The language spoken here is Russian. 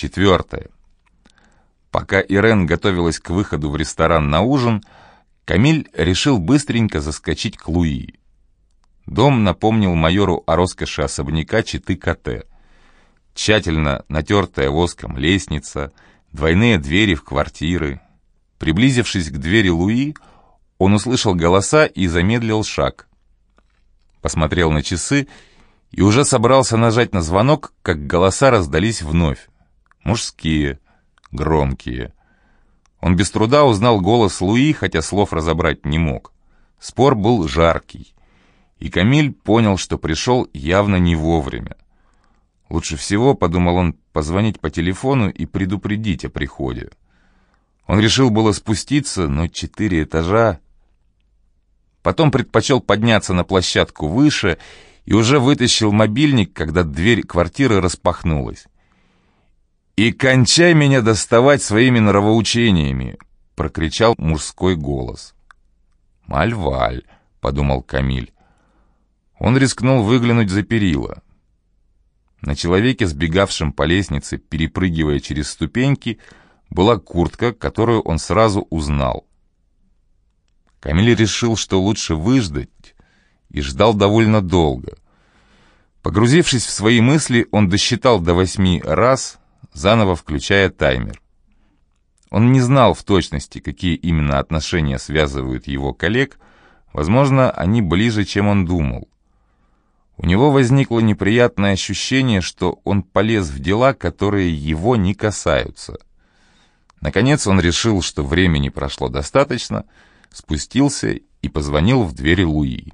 Четвертое. Пока Ирен готовилась к выходу в ресторан на ужин, Камиль решил быстренько заскочить к Луи. Дом напомнил майору о роскоши особняка Читы КТ. Тщательно натертая воском лестница, двойные двери в квартиры. Приблизившись к двери Луи, он услышал голоса и замедлил шаг. Посмотрел на часы и уже собрался нажать на звонок, как голоса раздались вновь. Мужские, громкие. Он без труда узнал голос Луи, хотя слов разобрать не мог. Спор был жаркий, и Камиль понял, что пришел явно не вовремя. Лучше всего, подумал он, позвонить по телефону и предупредить о приходе. Он решил было спуститься, но четыре этажа... Потом предпочел подняться на площадку выше и уже вытащил мобильник, когда дверь квартиры распахнулась. «И кончай меня доставать своими нравоучениями!» — прокричал мужской голос. «Мальваль», — подумал Камиль. Он рискнул выглянуть за перила. На человеке, сбегавшем по лестнице, перепрыгивая через ступеньки, была куртка, которую он сразу узнал. Камиль решил, что лучше выждать, и ждал довольно долго. Погрузившись в свои мысли, он досчитал до восьми раз, заново включая таймер. Он не знал в точности, какие именно отношения связывают его коллег, возможно, они ближе, чем он думал. У него возникло неприятное ощущение, что он полез в дела, которые его не касаются. Наконец он решил, что времени прошло достаточно, спустился и позвонил в двери Луи.